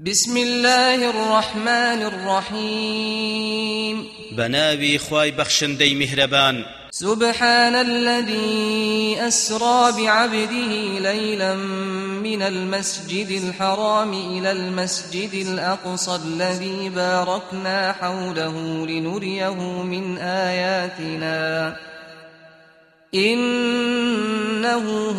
بسم الله الرحمن الرحيم. بناوي خواي بخشندي مهربان سبحان الذي أسرى بعبده ليلا من المسجد الحرام إلى المسجد الأقصى الذي باركنا حوله لنريه من آياتنا. إنه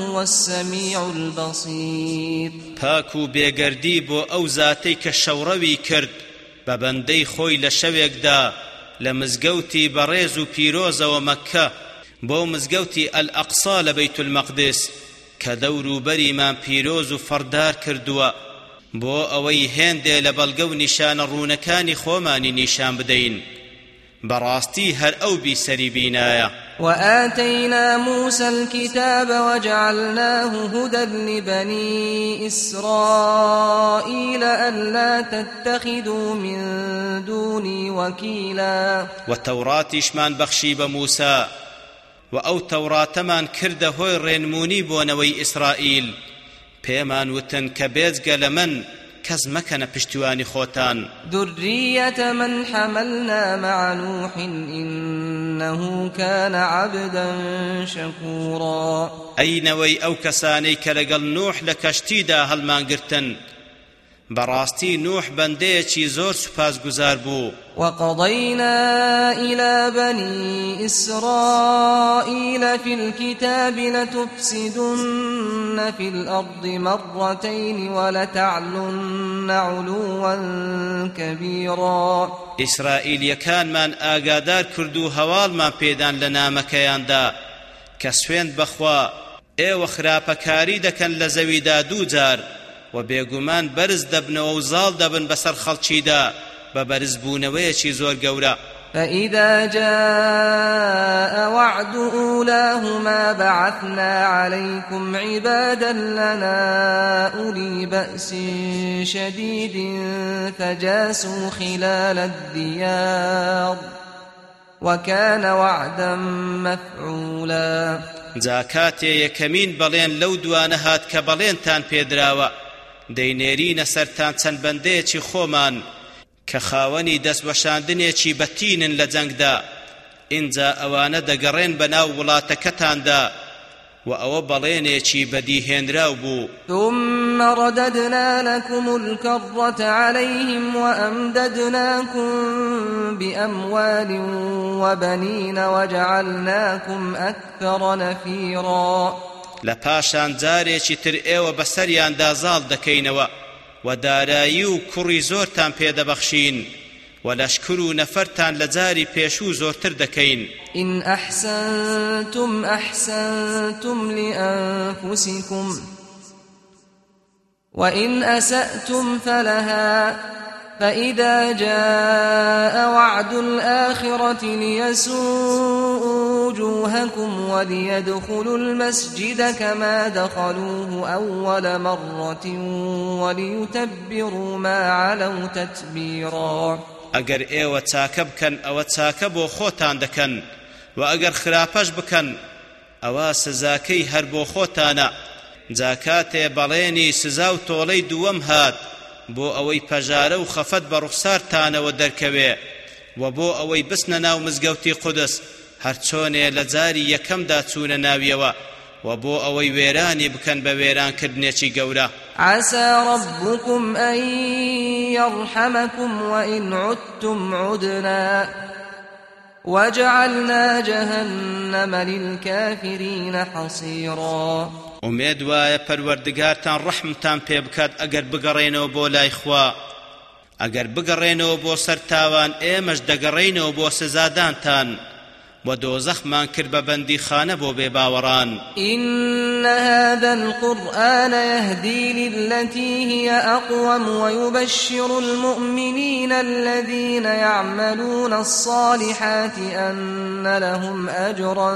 هو السميع البصير. پاکو بێگەردی بۆ ئەو زاتەی کە شەوڕەوی کرد بە بەندەی خۆی لە شەوێکدا لە مزگەوتی بەڕێز و پیرۆزەوە مەککە بۆ مزگەوتی ئەلئەقسا لە بەیت المەقدس کە دەور و بەریمان پیرۆز و فەردار کردووە. بۆ ئەوەی هێندێ لە بەڵگە و نیشانە ڕوونەکانی خۆمانی نیشان بدەین. بەڕاستی هەر ئەو بیسەری بینایە. وآتينا موسى الكتاب وجعلناه هدى لبني إسرائيل ألا تتخذوا من دوني وكيلا. وتوراتیشمان بەخشی بە موسا و ئەو تەوراتەمان کردە هۆی ڕێنمونی بۆنەوەی ئیسرائیل پێمان وتن کە بێجگە لە من کەس مەکەنە پشتیوانی خۆتان. ذرية من حملنا مع نوح إنه كان عبدا شكورا. ئەو کەسانەی کە لەگەڵ نوح لە کەشتیدا هەڵمانگرتن. بەڕاستی نوح بەندەیەکی زۆر سوپاسگوزار بوو. وقضينا إلى بني إسرائيل في الكتاب لتفسدن في الأرض مرتين ولتعلن علوا كبيرا. ئیسرائیلیەکانمان ئاگادار کرد و هەواڵمان پێدان لە نامەکەیاندا. کە سوێند بەخوا ئێوە خراپەکاری دەکەن لە زەویدا دوو جار. و بێگومان بەرز دەبنەوە و زاڵ دەبن بەسەر خەڵکیدا بە بەرزبوونەوەیەکی زۆر گەورە. فإذا جاء وعد أولاهما بعثنا عليكم عبادا لنا أولي بأس شديد فجاسوا خلال الديار وكان وعدا مفعولا. جا کاتێ یەکەمین بەڵێن لەو دوانە هات کە بەڵێنتان پێدراوە. دەینێرینە سەرتان چەند بەندەیەکی خۆمان کە خاوەنی دەستوەشاندنێکی بەتینن لە جەنگدا. ئینجا ئەوانە دەگەڕێن بە ناو وڵاتەکەتاندا و ئەوە بەڵێنێکی بەدیهێنراو بوو. ثم رددنا لكم الكرة عليهم وأمددناكم بأموال وبنين وجعلناكم أكثر نفيرا. لە پاشان جارێکی تر ئێوە بەسەریاندا زاڵ دەکەینەوە و دارایی و کوڕی زۆرتان پێدەبەخشین و لەشکر و نەفەرتان لە جاری پێشوو زۆرتر دەکەین. إن أحسنتم أحسنتم لأنفسكم وإن أسأتم فلها فإذا جاء وعد الآخرة ليسوءوا وجوهكم وليدخلوا المسجد كما دخلوه أول مرة وليتبروا ما علوا تتبيرا. ئەگەر ئێوە چاکە بکەن ئەوە چاکە بۆ خۆتان دەکەن و ئەگەر خراپەش بکەن ئەوە سزاکەی هەر بۆ خۆتانە جاکاتێ بەڵێنی هات. بۆ ئەوەی پەژارە و خەفەت بە ڕوخسارتانەوە دەرکەوێ و بۆ ئەوەی بسنە ناو مزگەوتی قودس هەرچۆنێ لە جاری یەکەمدا چوونە ناویەوە و بۆ ئەوەی وێرانی بکەن بە وێرانکردنێکی گەورە. عسى ربكم أن يرحمكم وإن عدتم عدنا. وجعلنا جهنم للكافرين حصيرا. ومێد وایە پەروەردگارتان ڕەحمتان پێ بکات ئەگەر بگەڕێنەوە بۆ لای خوا. ئەگەر بگەڕێنەوە بۆ سەر تاوان ئێمەش دەگەڕێینەوە بۆ سزادانتان. و دۆزەخمان کرد بە بەندی خانە بۆ إن هذا القرآن يهدي للتي هي أقوم ويبشر المؤمنين الذين يعملون الصالحات أن لهم أجرا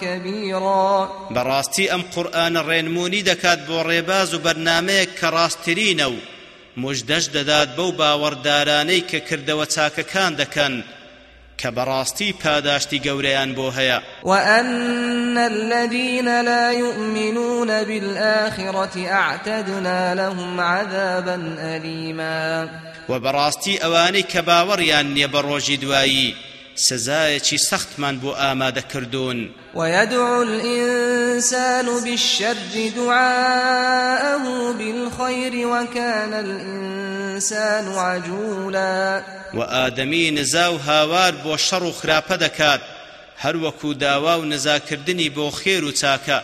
كبيرا. بەڕاستی ئەم قورئانە ڕێنمونی دەکات بۆ ڕێباز و بەرنمەیەک کە ڕاستترینە و مژدەش دەدات بەو باوەڕدارانەی کە کە بەڕاستی پاداشتی گەورەیان بۆ هەیە. وأن الذين لا يؤمنون بالآخرة أعتدنا لهم عذابا أليما. وبراستي ئەوانەی کە باوەڕیان نییە بە ڕۆژی دوایی سزایەکی سەختمان بۆ ئامادەکردوون ويدعو الإنسان بالشر دعاءه بالخير وكان الإنسان عجولا. وآدمي نزاو هاوار بۆ شەڕ و خراپە دەکات هەروەکو داوا و نزاکردنی بۆ خێر و چاکە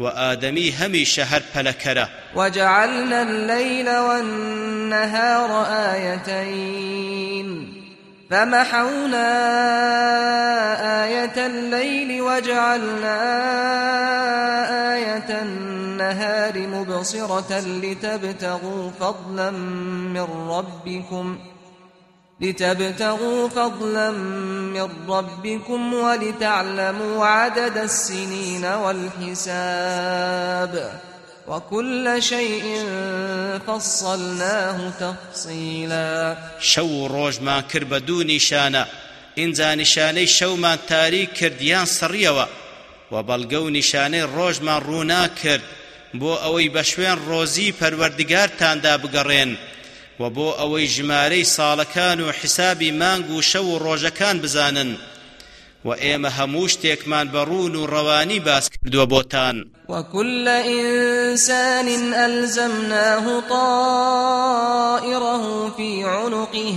وآدمي هميش هر پلكرة وجعلنا الليل والنهار آيتين. فمحونا آية الليل وجعلنا آية النهار مبصرة لتبتغوا فضلا من ربكم لتبتغوا فضلا من ربكم ولتعلموا عدد السنين والحساب. وكل شيء فصلناه تفصيلا. شو روج ما كرب دو نشانة إنزا نشاني شو ما تاريك كرديان سريوا وبلغو نشاني روج ما رونا كرد بۆ ئەوەی بە شوێن ڕۆزی پەروەردگارتاندا بگەڕێن و بۆ ئەوەی ژمارەی ساڵەکان و حسابی مانگ و شەو و ڕۆژەکان بزانن و ئێمە هەموو شتێکمان بەڕون و ڕەوانی باس کردووە بۆتان. وكل إنسان ألزمناه طائره في عنقه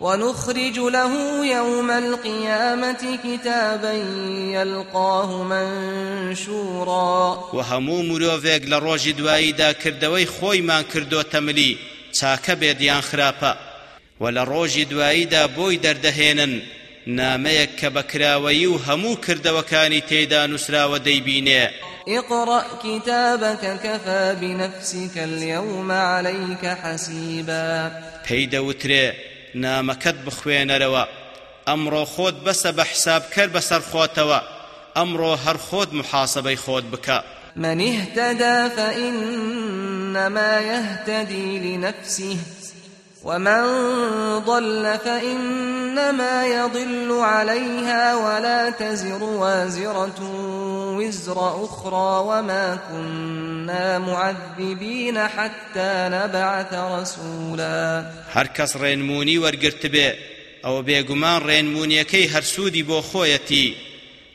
ونخرج له يوم القيامة كتابا يلقاه منشورا. وهمو مرۆڤێک لە ڕۆژی دواییدا کردەوەی خۆیمان کردو تەملی چاکە بێدیان خراپە. و لە ڕۆژی دواییدا بۆی دەردەهێنن نامەیەک کە بەکراوەیی و هەموو کردەوەکانی تێدا نووسراوە دەیبینێ. اقرأ كتابك كفى بنفسك اليوم عليك حسيبا. پێی دەوترێ نامەکەت بخوێنەرەوە ئەمڕۆ خۆت بەسە بە حسابکەر بەسەر خۆتەوە. ئەمڕۆ هەر خۆت محاسبەی خۆت بکە. من اهتدى فإنما يهتدي لنفسه. ومن ضل فإنما يضل عليها ولا تزر وازرة. وزر أخرى وما كنا معذبين حتى نبعث رسولا. هر کس رینمونی ورگرت بێ ئەوە بێگومان ڕێنمونیەکەی هەرسوودی بۆ خۆیەتی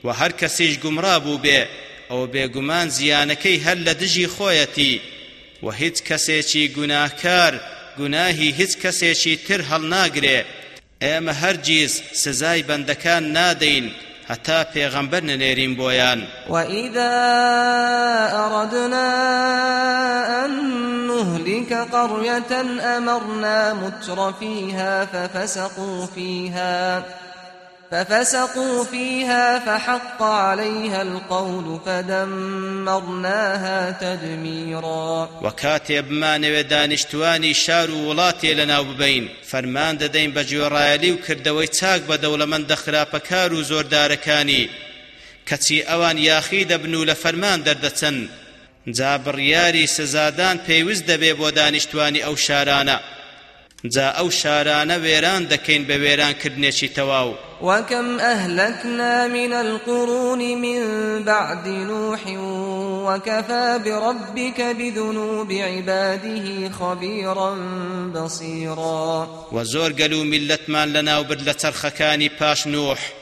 و هەر کەسیش گومڕا بوو بێ ئەوە بێگومان زیانەکەی هەر لە دژی خۆیەتی و هیچ کەسێکی گوناهکار گوناهی هیچ کەسێکی تر هەڵناگرێ. ئێمە هەرگیز سزای بەندەکان نادەین. هەتا پێغەمبەر نەنێرین بۆیان وإذا أردنا أن نهلك قرية أمرنا متر فيها ففسقوا فيها ففسقوا فيها فحق عليها القول فدمرناها تدميرا. وكاتب ما نوي دانشتواني شار ولاتي لنا ببين فرمان ددين بجورايلي وكردوي تاك بدولمن دخرا بكارو زور داركاني كتي اوان ياخي دبنو لفرمان دردتن جابر ياري سزادان پيوز دبي بو دانشتواني او شارانا جا ئەو شارانە وێران دەکەین بە وێرانکردنێکی تەواو. وكم أهلكنا من القرون من بعد نوح وكفى بربك بذنوب عباده خبيرا بصيرا. وزور قالوا ملتمان لنا وبدلة الخكاني باش نوح.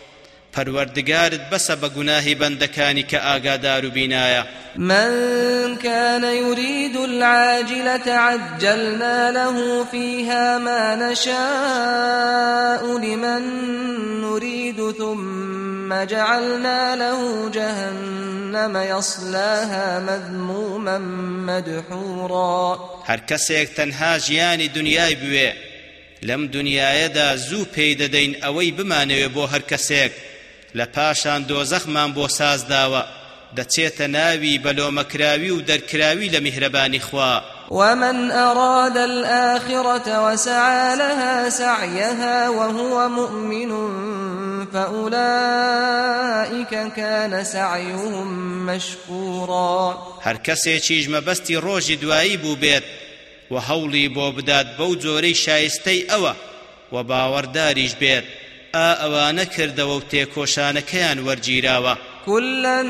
پەروەردگارت بەسە بە گوناهی بەندەکانی کە ئاگادار و بینایە من كان يريد العاجلة عجلنا له فيها ما نشاء لمن نريد ثم جعلنا له جهنم يصلاها مذموما مدحورا. هر کەسێک تەنها ژیانی دنیای بوێ لەم دنیاەدا زوو پێی دەدەین ئەوەی بمانەوێ بۆ هەر کەسێک لە پاشان دۆزەخمان بۆ سازداوە. دەچێتە ناوی بەلۆمەکراوی و دەرکراوی لە میهرەبانی خوا. ومن أراد الآخرة وسعى لها سعيها وهو مؤمن فأولئك كان سعيهم مشكورا. هر کسی چیج مبستی روژی دوایی بو بێت و هەوڵی بۆ بدات بەو جۆرەی شایستەی ئەوە و باوەڕداریش بێت. ئا ئەوانە کردەوە و تێکۆشانەکەیان وەرگیراوە. كلا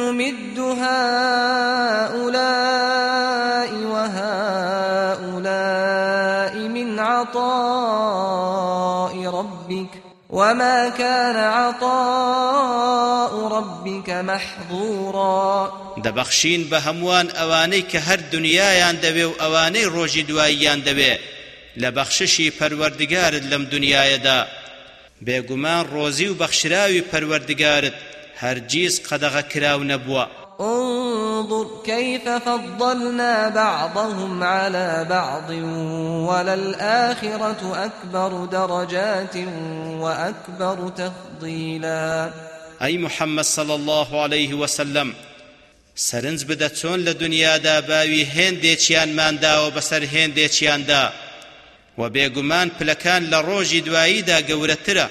نمد هؤلاء وهؤلاء من عطاء ربك وما كان عطاء ربك محظورا. دبخشين بهموان اواني كهر دنيايان دبي واواني روجي دوايان دبي لبخششي پروردگارد لم دنيايدا بێگومان ڕۆزی و بەخشراوی پەروەردگارت هەرگیز قەدەغە کراو نەبووە. انظر كيف فضلنا بعضهم على بعض وللآخرة أكبر درجات وأكبر تفضيلا. أي محمد صلى الله عليه وسلم سرنج بدە چۆن لە دنیادا باوی هێندێکیانمانداوە بەسەر هێندێکیاندا؟ و بێگومان پلەکان لە ڕۆژی دواییدا گەورەترە.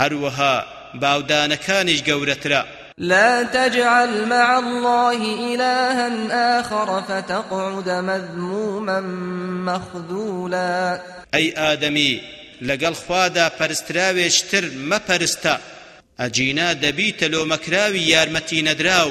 هەروەها باودانەکانیش گەورەترە. لا تجعل مع الله إلها آخر فتقعد مذموما مخذولا. أي آدمي لقل خوادا پرستراويشتر ما پرستا أجينا دبيت لو مكراوي يارمتي ندراو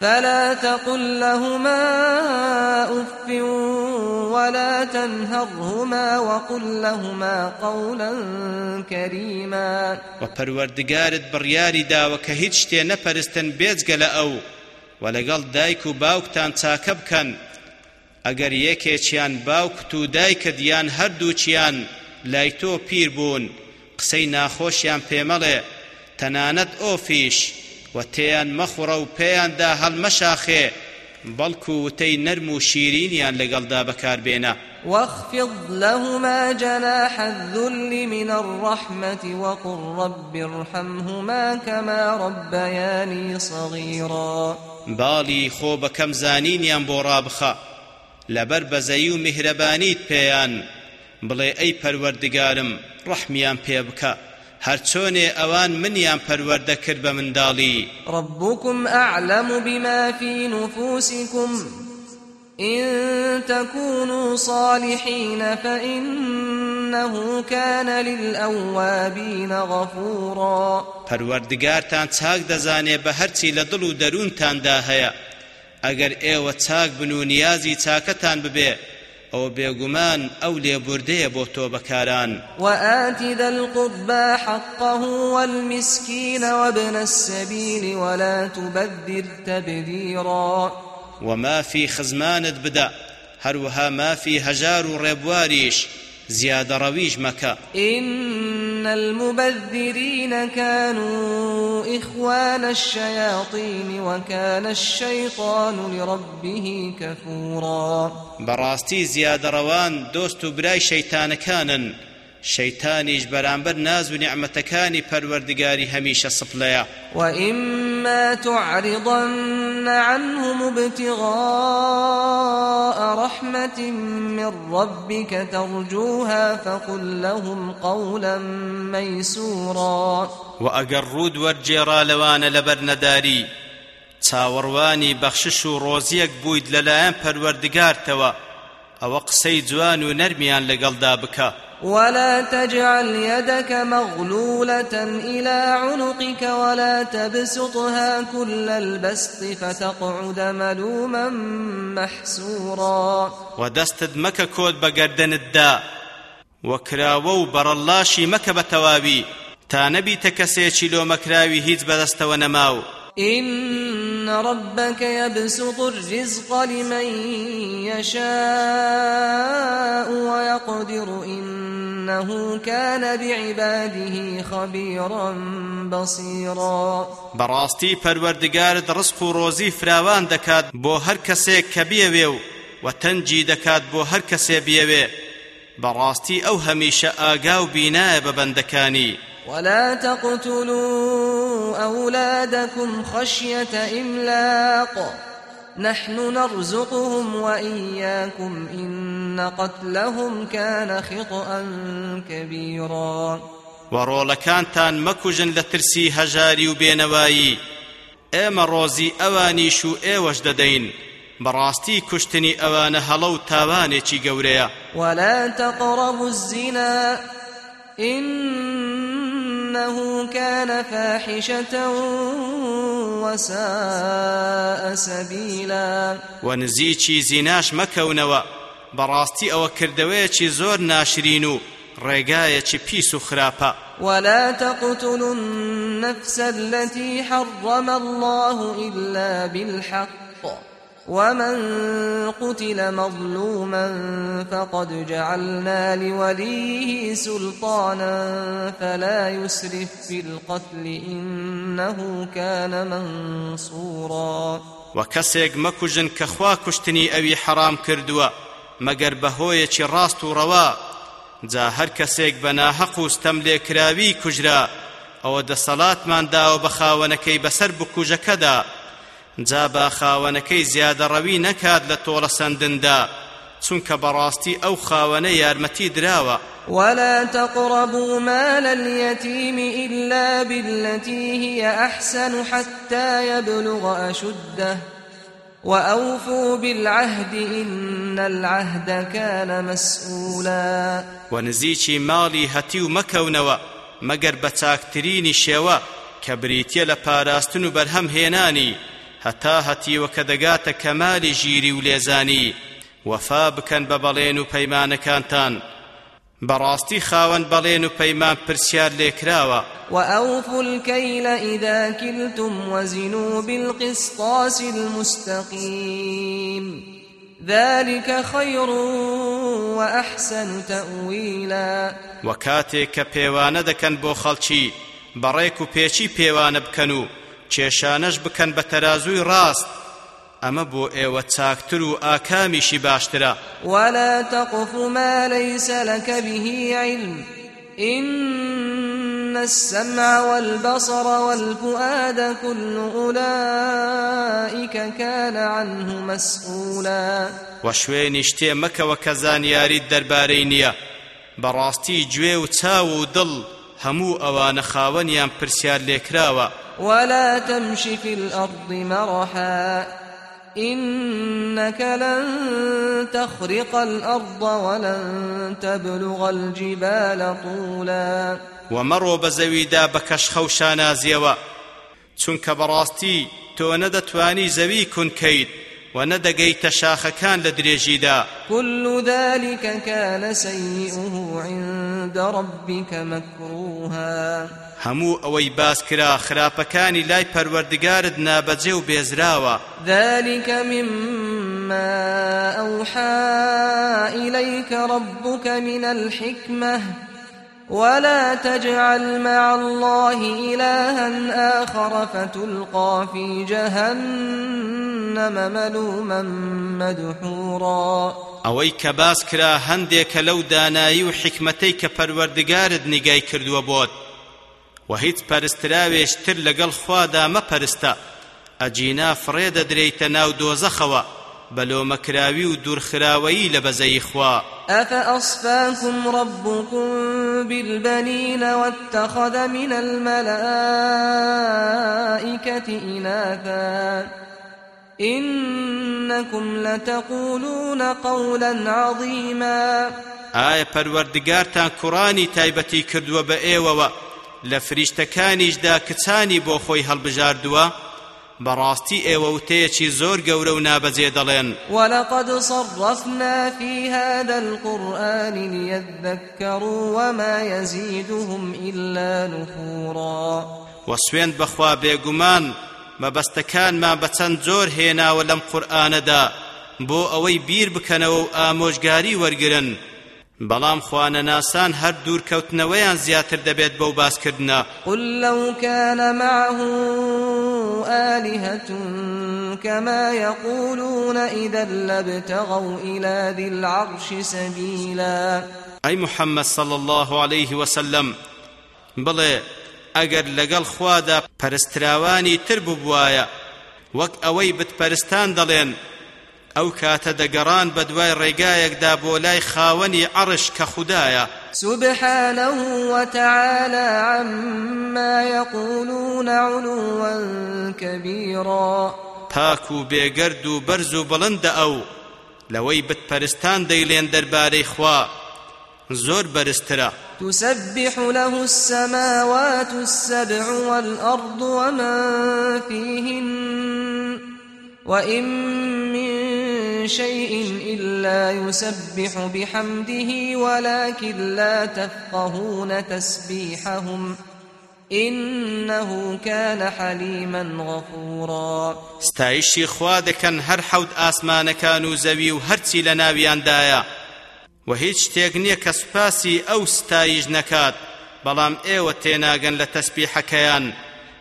فلا تقل لهما أف ولا تنهرهما وقل لهما قولا كريما. وپروردگارت بڕیاری داوە کە هیچ شتێ نەپەرستن بێجگە لە ئەو و لەگەڵ دایک و باوکتان چاکە بکەن. ئەگەر یەکێکیان باوکت و دایکت یان هەردووچیان لای تۆ پیر بوون. قسەی ناخۆشیان پێمەڵێ. تەنانەت ئۆفیش. و تێیان مەخوڕە و پێیاندا هەڵمەشاخێ بەڵکو وتەی نەرم و شیرینیان لەگەڵدا بەکاربێنە واخفض لهما جناح الذل من الرحمة وقل رب ارحمهما كما ربياني صغيرا. باڵی خۆ بەکەم زانینیان بۆ ڕابخە لەبەر بەزەی و میهرەبانیت پێیان بڵێ ئەی پەروەردگارم ڕەحمیان هەرچۆنێ ئەوان منیان پەروەردە کرد بە منداڵی. ربكم أعلم بما في نفوسكم. إن تكونوا صالحين فإنه كان للأوابين غفورا. پەروەردگارتان چاک دەزانێ بە هەرچی لە دڵ و دەروونتاندا هەیە. ئەگەر ئێوە چاک بن و نیازی چاکەتان ببێ ئەو بێگومان ئەو لێبوردەیە بۆ تۆ بەکاران وآت ذا القربى حقه والمسكين وابن السبيل ولا تبذر تبذيرا. وما في خزمانت بدا هروها ما في هجار ربواريش زيادة رويج مكا إن المبذرين كانوا إخوان الشياطين وكان الشيطان لربه كفورا. براستي زيادة روان دوست براي شيطان كانن. شەیتانیش بەرامبەر ناز و نیعمەتەکانی پەروەردگاری هەمیشە وإما تعرضن عنهم ابتغاء رحمة من ربك ترجوها فقل لهم قولا ميسورا. وأقر رود ورجيرا لوان لبرنداري چاوەڕوانی بەخشش و ڕۆزیەک بوویت لەلایەن پەروەردگارتەوە ئەوە قسەی جوان و نەرمیان لەگەڵدا بکە. ولا تجعل يدك مغلولة إلى عنقك ولا تبسطها كل البسط فتقعد ملوما محسورا. ودستد مكة كود بقردن الدا. وكراوو بر اللاشي مكة بتوابي تا نبي تكسيشي لو مكراوي هيج بدست ونماو إن ربك يبسط الرزق لمن يشاء ويقدر إنه كان بعباده خبيرا بصيرا. براستي پروردگارد رزق و روزي فراوان دكات بو هر کسي كبيويو وتنجي دكات بو هر كسي بيوي براستي أو هميشه آقاو بيناء ببندكاني ولا تقتلوا أولادكم خشية إملاق. نحن نرزقهم وإياكم إن قتلهم كان خطأ كبيرا. وڕۆڵەکانتان مەکوژن لە ترسی هەژاری و بێنەوایی ئێمە ڕۆزی ئەوانیش و ئێوەش دەدەین بەڕاستی کوشتنی ئەوانە هەڵە و تاوانێکی گەورەیە ولا تقربوا الزنا. إنه كان فاحشة وساء سبيلا. ونزیکی زیناش مەکەونەوە بەڕاستی ئەوە کردەوەیەکی زۆر ناشرین و ڕێگایەکی پیس و خراپە. ولا تقتلوا النفس التي حرم الله إلا بالحق. ومن قتل مظلوما فقد جعلنا لوليه سلطانا فلا يسرف في القتل إنه كان منصورا وكسيق مكوجن كخوا كشتني أوي حرام كردوا مگر بهوية راست روا جا هەر کەسێک بە ناحەق و ستەم لێکراوی کوژرا ئەوە دەسەڵاتمان داوە بە خاوەنەکەی بەسەر بکوژەکەدا. جا با خاوەنەکەی زیادەڕەوی نەکات لە تۆڵە سندندا چونکە بەڕاستی ئەو خاوەنە یارمەتی دراوە. ولا تقربوا مال اليتيم إلا بالتي هي أحسن حتى يبلغ أشده. وأوفوا بالعهد إن العهد كان مسؤولا ونزيشي مالي هتيو مكونوا. مگر بچاکترینی شێوە کە بریتە لە پاراستن و بەرهەم هێنانی. هەتا هەتیوە کە دەگاتە کەمالی ژیری و لێزانی. وەفا بکەن بە بەڵێن و پەیمانەکانتان. بەڕاستی خاوەن بەڵێن و پەیمان پرسیار لێکراوە. وأوفوا الكيل إذا كلتم وزنوا بالقسطاس المستقيم. ذلك خير وأحسن تأويلا. وكاتي كبيوان دكن بو خلچي بەڕێک و پێچی پێوانە بکەن و کێشانەش بکەن بە تەرازووی ڕاست. ئەمە بۆ ئێوە چاکتر و ئاکامیشی باشترە. ولا تقف ما ليس لك به علم. إن السمع والبصر والفؤاد كل أولئك كان عنه مسؤولا وشوێنی شتێ مەکەوە کە زانیاری دەربارەی نییە. بەڕاستی گوێ و چاو و دڵ هەموو ئەوانە خاوەنیان پرسیار لێکراوە. ولا تمش في الأرض مرحا إنك لن تخرق الأرض ولن تبلغ الجبال طولا. ومرو بزويدا بكش خوشانا زيوا چونك براستي تو ندتواني زوي كن كيد وندقيت شاخكان لدريجيدا كل ذلك كان سيئه عند ربك مكروها. هەموو ئەوەی باس کرا خراپەکانی لای پەروەردگارت نابەجێ و بێزراوە. ذلك مما أوحى إليك ربك من الحكمة. ولا تجعل مع الله إلها آخر فتلقى في جهنم ملوما مدحورا. ئەوەی کە باس کرا هەندێکە لەو دانایی و حکمەتەی کە پەروەردگارت نیگای کردووە بۆت. و هیچ پەرستراوێش تر لەگەڵ خوادا مەپەرستە ئەجینا فڕێ دەدرێیتە ناو دۆزەخەوە بەلۆمەکراوی و دوورخراوەیی لە بەزەی خوا. أفأصفاكم ربكم بالبنين واتخذ من الملائكة إناثا؟ إنكم لتقولون قولا عظيما. پەروەردگارتان کوڕانی تایبەتی کردووە بە ئێوەوە. لە فریشتەکانیشدا کچانی بۆ خۆی هەڵبژاردووە بەڕاستی ئێوە وتەیەکی زۆر گەورە و نابەجێ دەڵێن. ولقد صرفنا في هذا القرآن ليذكروا وما يزيدهم إلا نفورا. وسوێن بەخوا بێگومان مەبەستەکانمان بە چەند زۆر هێناوە لەم قورئانەدا بۆ ئەوەی بیر بکەنەوە و ئامۆژگاری وەرگرن. بەڵام خوانەناسان هەر دوورکەوتنەوەیان زیاتر دەبێت بەو باسکردنە. قل لو كان معه آلهة كما يقولون إذا لابتغوا إلى ذي العرش سبيلا. أي محمد صلى الله عليه وسلم بڵێ ئەگەر لەگەڵ خوادا پەرستراوانی تر ببوایە وەک ئەوەی بتپەرستان دەڵێن ئەو کاتە دەگەڕان بە دوای ڕێگایەکدا بۆ لای خاوەنی عەرش کە خوددایە. سبحانه وتعالى عما يقولون علوا كبيرا. پاک و بێگەرد و بەرز و بڵندە ئەو لەوەی بتپەرستان دەیڵێن دەربارەی خوا زۆر بەرزترە. تسبح له السماوات السبع والأرض ومن فيهن وإن من شيء إلا يسبح بحمده ولكن لا تفقهون تسبيحهم إنه كان حليما غفورا. ستایشی خوا دەکەن هەر حەوت ئاسمانەکان و زەوی و هەرچی لە ناویاندایە. و هیچ شتێک نییە کە سوپاسی ئەو ستایش نەکات بەڵام ئێوە تێناگەن لە تەسبیحەکەیان.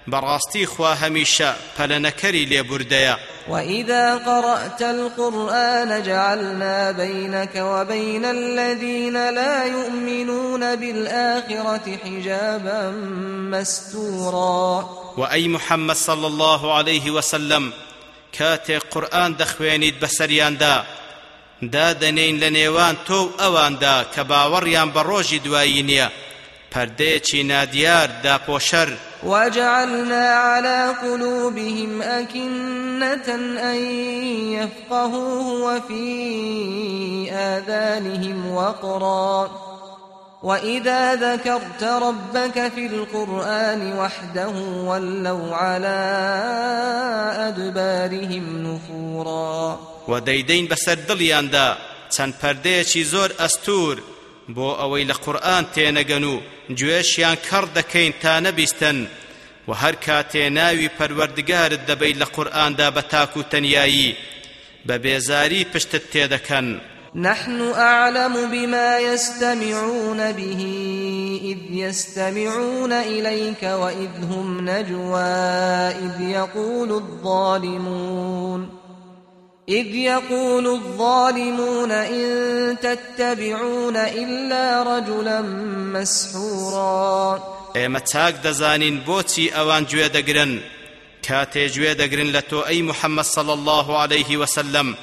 براستي خوا هميشا پلنكري لبرديا وإذا قرأت القرآن جعلنا بينك وبين الذين لا يؤمنون بالآخرة حجابا مستورا. وأي محمد صلى الله عليه وسلم كاتي قرآن دخوينيد بسريان دا دادنين لنيوان تو أوان دا كباوريان بروجي دواينيا پردەیەکی نادیار داپۆشەر. وجعلنا على قلوبهم أكنة أن يفقهوه وفي آذانهم وقرا. وإذا ذكرت ربك في القرآن وحده ولوا على أدبارهم نفورا. وديدين بسر دڵیاندا چەند پەردەیەکی زۆر ئەستور بۆ ئەوەی لە قورئان تێنەگەن و گوێشیان کەڕ دەکەین تا نەبیستن و هەر کاتێ ناوی پەروەردگارت دەبەیت لە قورئاندا بە تاک و تەنیایی بە بێزاری نحن أعلم بما يستمعون به إذ يستمعون إليك وإذ هم نجوى إذ يقول الظالمون. إذ يقول الظالمون إن تتبعون إلا رجلا مسحورا. ئێمە چاک دەزانین بۆچی ئەوان گوێ دەگرن؟ کاتێ گوێ دەگرن لە تۆ ئەی محەممەد صل الله عليه وسلم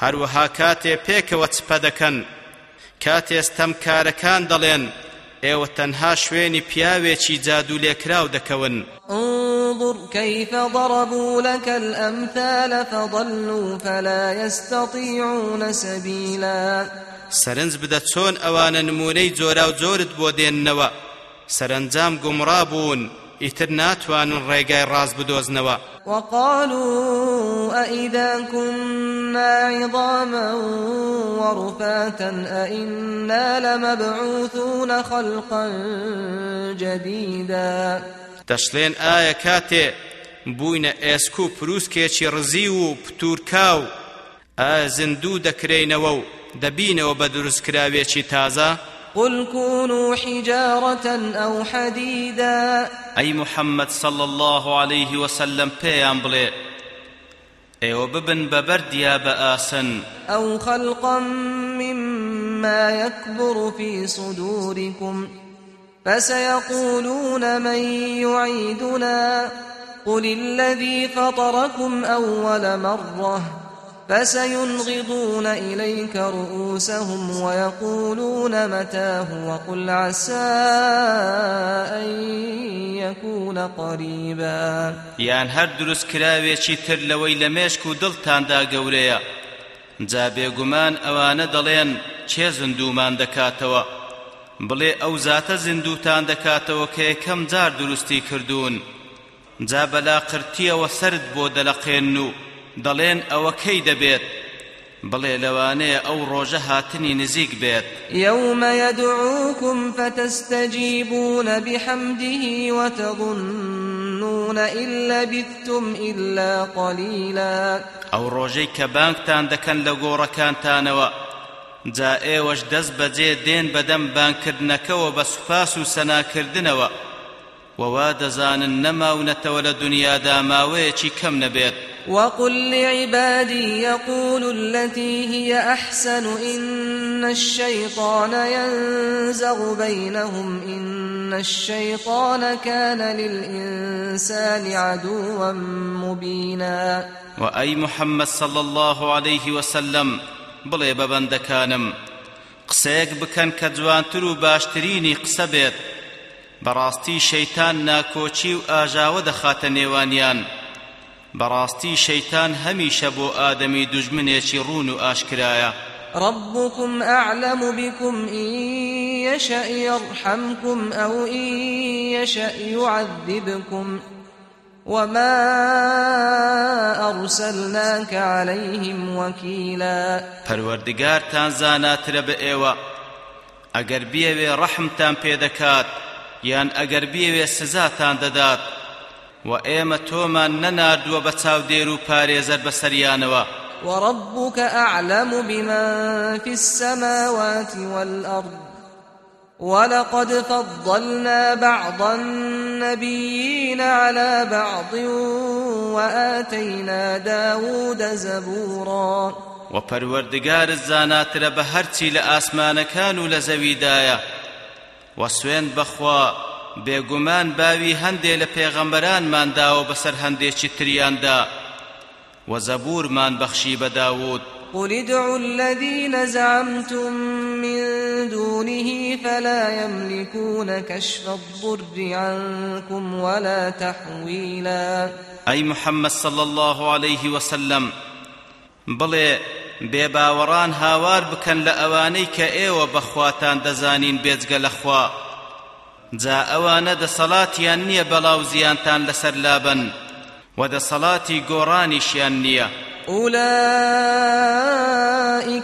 هەروەها کاتێ پێکەوە چپە دەکەن. کاتێ ستەمکارەکان ئێوە تەنها شوێنی پیاوێکی جادو لێکراو دەکەون. انظر كيف ضربوا لك الأمثال فضلوا فلا يستطيعون سبيلا. سرنج بدە چۆن ئەوانە نمونەی جۆرا و جۆرت بۆ دێننەوە؟ سەرنجام گومڕا بوون. ئیتر ناتوانن ڕێگای ڕاست بدۆزنەوە. وقالوا أئذا كنا عظاما ورفاتا أئنا لمبعوثون خلقا جديدا. دەشڵێن ئایا کاتێ بووینە ئێسک و پرووسکێکی ڕزی و پتورکاو. ئا زندوو دەکرێنەوە و دەبینەوە بە دروستکراوێکی تازە؟ قل كونوا حجارة أو حديدا. أي محمد صلى الله عليه وسلم بيان بلي. إيو ببن ببرديا بآسن أو خلقا مما يكبر في صدوركم. فسيقولون من يعيدنا. قل الذي فطركم أول مرة. فسينغضون إليك رؤوسهم ويقولون متاه وقل عسى أن يكون قريبا. یان هەر دروست کراوێکی تر لەوەی لە مێشک و دڵتاندا گەورەیە. جا بێگومان ئەوانە دەڵێن چێ زندومان دەکاتەوە. بڵێ ئەو زاتە زیندوتان دەکاتەوە کە یەکەم جار دروستی کردوون. جا بەلاقرتیەوە سرد بۆ دەلەقێن و دەڵێن ئەوە کەی دەبێت؟ بڵێ لەوانەیە ئەو ڕۆژە هاتنی نزیک بێت. يوم يدعوكم فتستجيبون بحمده وتظنون إن لبثتم إلا قليلا ئەو ڕۆژەی کە بانگتان دەکەن لە گۆڕەکانتانەوە جا ئێوەش دەست بەجێ دێن بەدەم بانکردنەکەەوە بە سوپاس و سەناکردنەوە. ووا دەزانن نەماونەتەوە لە دنیادا ماوەیەکی کەم نەبێت وقل لعبادي يقولوا التي هي أحسن إن الشيطان ينزغ بينهم إن الشيطان كان للإنسان عدوا مبينا. وأي محمد صلى الله عليه وسلم بڵێ بە بەندەکانم قسەیەک بکەن کە جوانتر و باشترینی قسە بێت براستي شيطان ناكوچي و آجاو دخات نيوانيان براستي شيطان هميشه بو آدمي دجمنه چي رون و آشكرايا ربكم أعلم بكم إن يشأ يرحمكم أو إن يشأ يعذبكم وما أرسلناك عليهم وكيلا پروردگار تان زانات رب ايوا اگر بيوي رحمتان پيدكات یان ئەگەر بیەوێ سزاتان دەدات و ئێمە تۆمان نەناردووە بە چاودێر و پارێزەر بەسەریانەوە وربك أعلم بمن في السماوات والأرض ولقد فضلنا بعض النبيين على بعض وآتينا داود زبورا وپەروەردگار زاناترە بە هەرچی لە ئاسمانەکان و لە زەویدایە وەسوێن بەخوا بێگومان باوی هەندێ لە پێغەمبەرانمانداوە بەسەر هەندێکی تریاندا. وزبورمان بەخشی بە داود قل ادعوا الذين زعمتم من دونه فلا يملكون كشف الضر عنكم ولا تحويلا. أي محمد صلى الله عليه وسلم. بڵێ بێباوەڕان هاوار بکەن لە ئەوانەی کە ئێوە بەخواتان دەزانین بێجگە لەخوا. جا ئەوانە دەسەڵاتیان نییە بەڵاو زیانتان لەسەر لابن. و دەسەڵاتی گۆڕانیشیان نییە. أولئك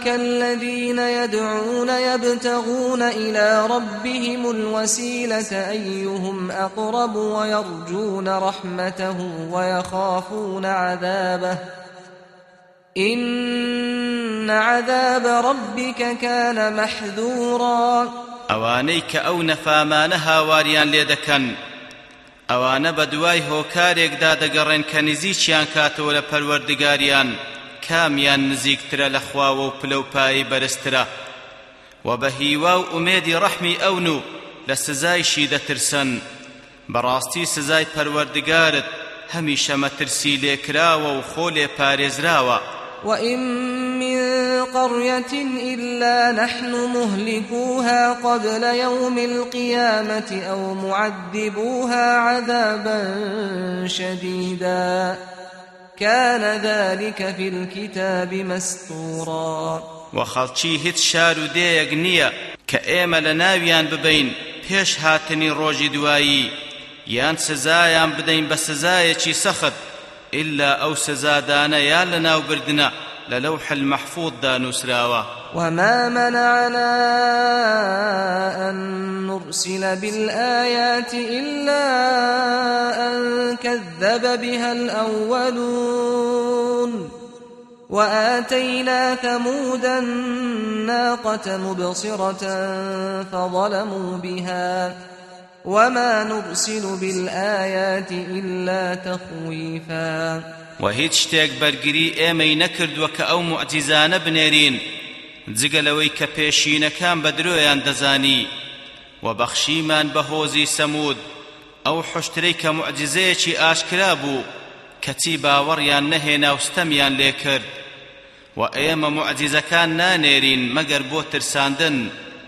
الذين يدعون يبتغون إلى ربهم الوسيلة أيهم أقرب ويرجون رحمته ويخافون عذابه. إن عذاب ربك كان محذورا. أوانيك أو نفامانها واريان ليدكن ئەوانە بە دوای هۆکارێکدا دەگەڕێن کە نزیکیان کاتەوە لە پەروەردگاریان کامیان نزیکترە لە خواوە و پلەپایی بەرزترە. و بە هیوا و ئومێدی ڕەحمی ئەون و لە سزایشی دەترسن. بەڕاستی سزای پەروەردگارت هەمیشە مەترسی لێکراوە و خۆ لێ پارێزراوە. وإن من قرية إلا نحن مهلكوها قبل يوم القيامة أو معذبوها عذابا شديدا كان ذلك في الكتاب مستورا وخەڵکی هیچ شار و دێیەک نییە کە ئێمە لە ناویان ببین پێش هاتنی ڕۆژی دوایی یان سزایان بدەین إلا أو سزادان يا لنا وبردنا للوح المحفوظ دا نسراوه وما منعنا أن نرسل بالآيات إلا أن كذب بها الأولون. وآتينا ثمود الناقة مبصرة فظلموا بها. وما نرسل بالآيات إلا تخويفا. وهيج شتێک بەرگری ئێمەی نەکردووە کە ئەو معجزانە بنێرین. جگە لەوەی کە پێشینەکان بە درۆیان دەزانی. و بەخشیمان بە هۆزی سەمود. ئەو حشترەی کە معجزەیەکی ئاشکرا بوو کەچی باوەڕیان نەهێنا و ستەمیان لێ ترساندن.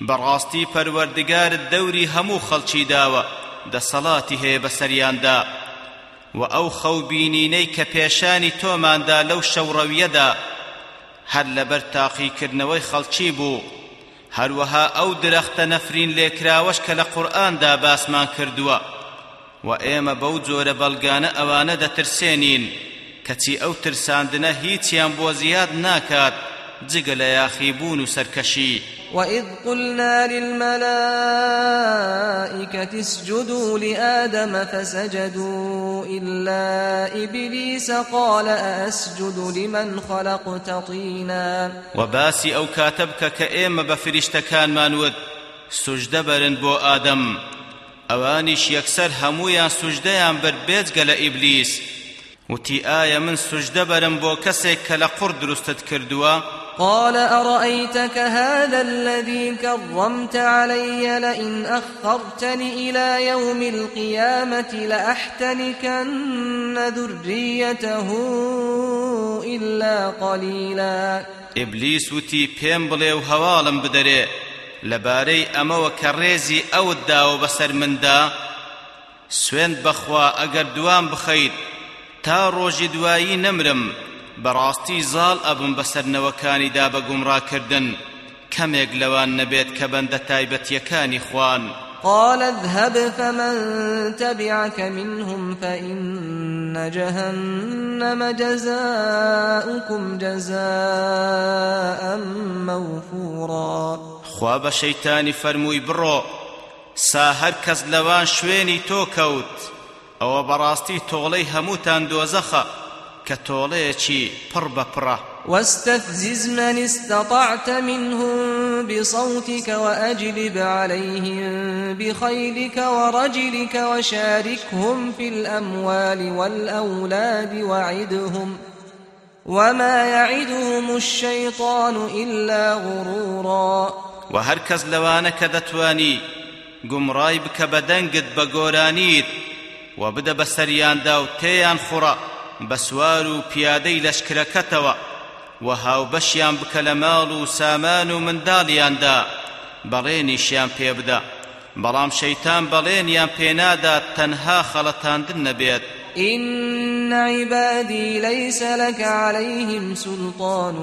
بەڕاستی پەروەردگارت دەوری هەموو خەڵکی داوە دەسەڵاتی هەیە بەسەریاندا و ئەو خەوبینینەی کە پێشانی تۆماندا لەو شەوڕەویەدا هەر لەبەر تاقیکردنەوەی خەڵکی بوو. هەروەها ئەو درەختە نەفرین لێکراوەش کە لە قورئاندا باسمان کردووە. و ئێمە بەو جۆرە بەڵگانە ئەوانە دەترسێنین کەچی ئەو ترساندنە هیچیان بۆ زیاد ناکات. جگە لە یاخیبوون و سەرکەشی وإذ قلنا للملائكة اسجدوا لآدم فسجدوا إلا إبليس قال أأسجد لمن خلقت طينا؟ وباسي أو كاتبك كإيم بفرشت كان مانود سجد برن بو آدم. أوانيش يكسر همويا سجديان بربيت قال إبليس وتي آية من سجد برن بو كسيك كالقر درستت كردوا قال أرأيتك هذا الذي كرمت علي لئن أخرتني إلى يوم القيامة لأحتنكن ذريته إلا قليلا. إبليس وتي بيم بلي وهوالم بدري لباري أما وكريزي أو الداو بسر من دا سوين بخوا أقر دوام بخير تا ڕۆژی دوایی نەمرم بەڕاستی زاڵ ئەبم بەسەرنەوەکانیدا بە گومڕاکردن. کەمێک لەوان نەبێت کە بەندە تایبەتیەکانی خوان. قال اذهب فمن تبعك منهم فإن جهنم جزاؤكم جزاء موفورا. خواب شيطاني فرموي برو ساهر كز لوان شويني توكوت ئەوە بەڕاستی تۆڵەی هەمووتان دۆزەخە. کە تۆڵەیەکی پڕ بەپڕە واستفزز من استطعت منهم بصوتك وأجلب عليهم بخيلك ورجلك وشاركهم في الأموال والأولاد وعدهم. وما يعدهم الشيطان إلا غرورا. وهركز لوانك دتواني قمراي بك بدنقد بقورانيت و بدە بە سەریاندا و تێیان خوڕە بە سوار و پیادەی لەشکرەکەتەوە و هاوبەشیان بکە لە ماڵ و سامان و منداڵیاندا. بەڵێنیشیان پێ بدە. بەڵام شەیتان بەڵێنیان پێنادا تەنها خەڵەتاندن نەبێت. إن عبادي ليس لك عليهم سلطان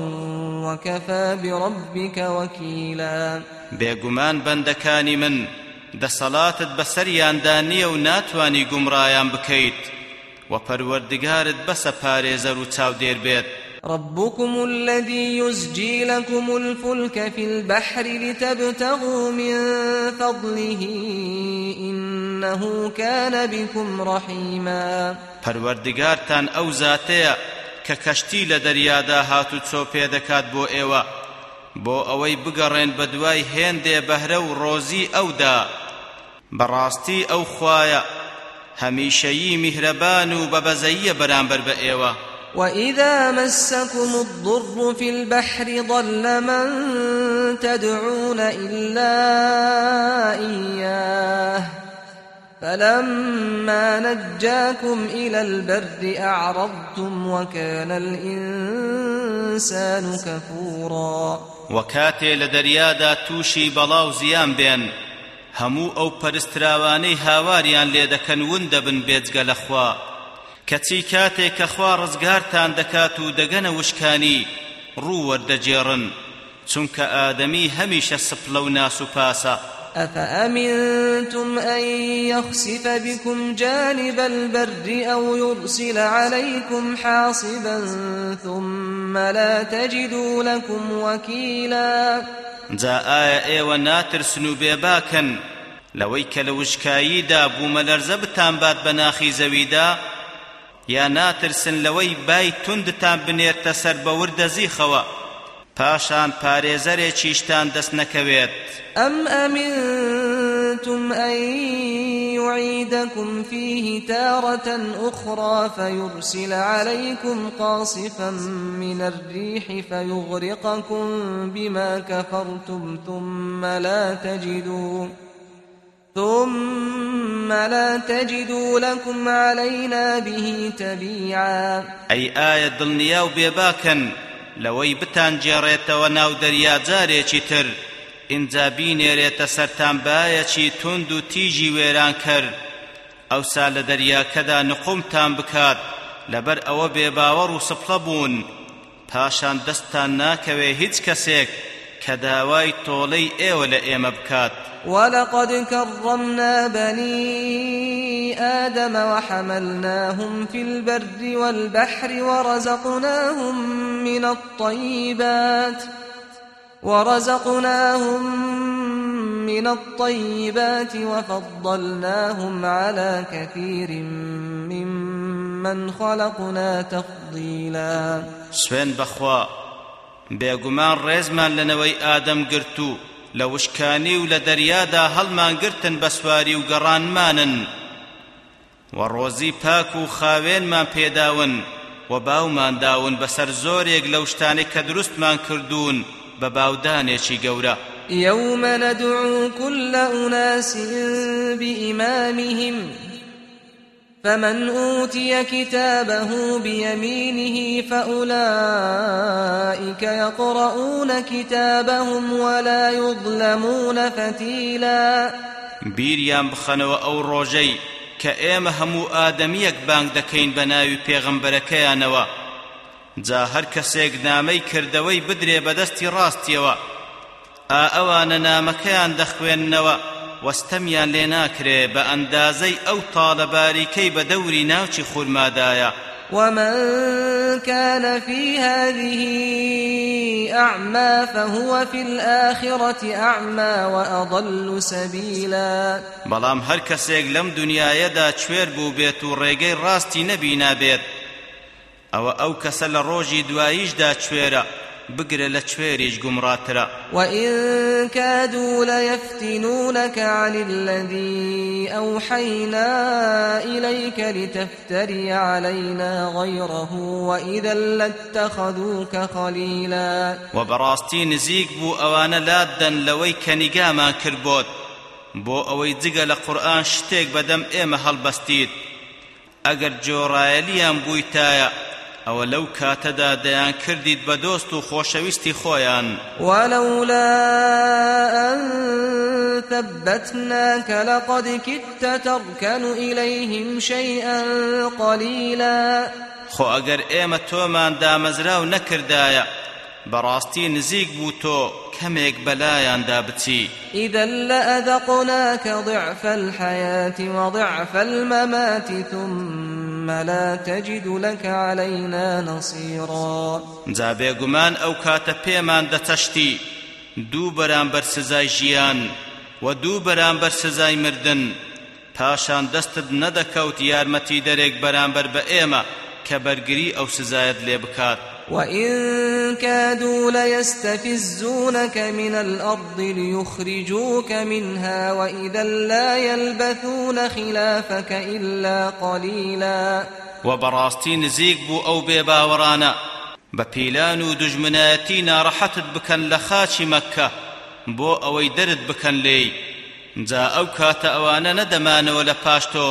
وكفى بربك وكيلا. بێگومان بەندەکانی من دەسەڵاتت بەسەریاندا نییە و ناتوانی گومڕایان بکەیت. وپەروەردگارت بەسە پارێزەر و چاودێر بێت. ربكم الذي يزجي لكم الفلك في البحر لتبتغوا من فضله إنه كان بكم رحيما. پەروەردگارتان ئەو زاتەیە کە کەشتی لە دەریادا هاتوچۆ پێدەکات بۆ ئێوە بۆ ئەوەی بگەڕێن بەدوای هەندێ بەهرە و ڕۆزی ئەودا بەڕاستی ئەو خوایە هەمیشەیی میهرەبان و بەبەزەیە بەرامبەر بە ئێوە وإذا مسكم الضر في البحر ضل من تدعون إلا إياه فلما نجاكم إلى البر أعرضتم وكان الإنسان كفورا. وكاتي لدريادا توشي بلاو زيان بين هەموو ئەو پەرستراوانەی هاواریان لێ دەکەن ون دەبن بێجگە لەخوا کەچی کاتێک کە خوا ڕزگارتان دەکات و دەگەنە وشکانی ڕوو وەردەجێڕن. چونکە ئادەمی هەمیشە سپڵە و ناس و پاسە. أفأمنتم أن يخسف بكم جانب البر أو يرسل عليكم حاصبا ثم لا تجدوا لكم وكيلا؟ جا ئایا ئێوە ناترسن و بێباکەن لەوەی کە لە وشکاییدا بوومەلەرزە بتان بات بە ناخی زەویدا یا ناترسن لەوەی بای توندتان بنێرتە سەر بە پاشان پارێزەرێکیشتان دەست نەکەوێت. ئەم ئەمینتم يعيدكم فيه تارة أخرى فيرسل عليكم قاصفا من الريح فيغرقكم بما كفرتم ثم لا تجدوا ثم لا تجدوا لكم علينا به تبيعا. أي آية دڵنیا و بێباکەن لەوەی بتان جێڕێتەوە ناو دەریا جارێکی تر. ئینجا بینێرێتە سەرتان بایەکی تند و تیژی وێران کرد ئەوسا لە دەریاکەدا نقومتان بکات. لەبەر ئەوە بێباوەڕ و سپڵە بوون. پاشان دەستان ناکەوێ هیچ کەسێک کە داوای تۆڵەی ئێوە لە ئێمە بکات. ولقد كرمنا بني آدم وحملناهم في البر والبحر ورزقناهم من الطيبات ورزقناهم من الطيبات وفضلناهم على كثير ممن خلقنا تفضيلا سوێند بە خوا بێگومان ڕێزمان لەنەوەی ئادەم گرت و لە وشکانی و لە دەریادا هەڵمان گرتن بە سواری و گەڕانمانن و ڕۆزی پاک و خاوێنمان پێداون و باومان داون بەسەر زۆرێک لەو شتانێک کە دروستمان کردوون بە باودانێکی گەورە. يوم ندعو كل أناس بإمامهم فمن أوتي كتابه بيمينه فأولئك يقرؤون كتابهم ولا يظلمون فتيلا. بیریان بخەنەوە ئەو ڕۆژەی کە ئێمە هەموو ئادەمیەک بانگ دەکەین بە ناوی پێغەمبەرەکەیانەوە جا هەر کەسێک نامەی کردەوەی بدرێ بەدەستی ڕاستیەوە ئا ئەوانە نامەکەیان دەخوێننەوە وەستەمیان لێ ناکرێ بە ئەندازەی ئەو تاڵە باریکەی بە دەوری ناوچی خورمادایە ومن كان في هذه أعمى فهو في الآخرة أعمى وأضل سبيلا. بەڵام هەر کەسێک لەم دنیاەدا کوێر بوو بێت و ڕێگەی ڕاستی نەبینا بێت ئەوە ئەو کەسە لە ڕۆژی دواییشدا کوێرە بگرە لە کوێریش گومڕاترە وإن كادوا ليفتنونك عن الذي أوحينا إليك لتفتري علينا غيره وإذا لاتخذوك خليلا. وبراستي نزيك بو أوان لادن لوي كنقاما كربوت. بو أوي جگە لە قورآن شتێک بەدەم ئێمە هەڵبەستیت ئەگەر جۆڕایەلیان بوویتایە ئەوە لەو کاتەدا دەیان کردیت بە دۆست و خۆشەویستی خۆیان. ثبتناك لقد كدت تركن إليهم شيئا قليلا. خۆ ئەگەر ئێمە تۆمان دامەزراو نەکردایە بەڕاستی نزیک بوو تۆ کەمێک بەلایاندا بچی. إذا لأذقناك ضعف الحياة وضعف الممات ثم لا تجد لك علينا نصيرا. جا بێگومان ئەو کاتە پێمان دەچەشتی دوو بەرامبەر سزای ژیان و دوو بەرامبەر سزای مردن. پاشان دەستت نەدەکەوت یارمەتی دەرێک بەرامبەر بە ئێمە کە بەرگری ئەو سزایەت لێ بکات. وإن كادوا ليستفزونك من الأرض ليخرجوك منها وإذا لا يلبثون خلافك إلا قليلا. وبراستي نزيق بو أو بيباورانا بپیلان و دژمنایەتی ناڕەحەتت بکەن لە خاچی مەکە بۆ ئەوەی دەرت بکەن لێی. جا ئەو کاتە ئەوانە نەدەمانەوە لە پاش تۆ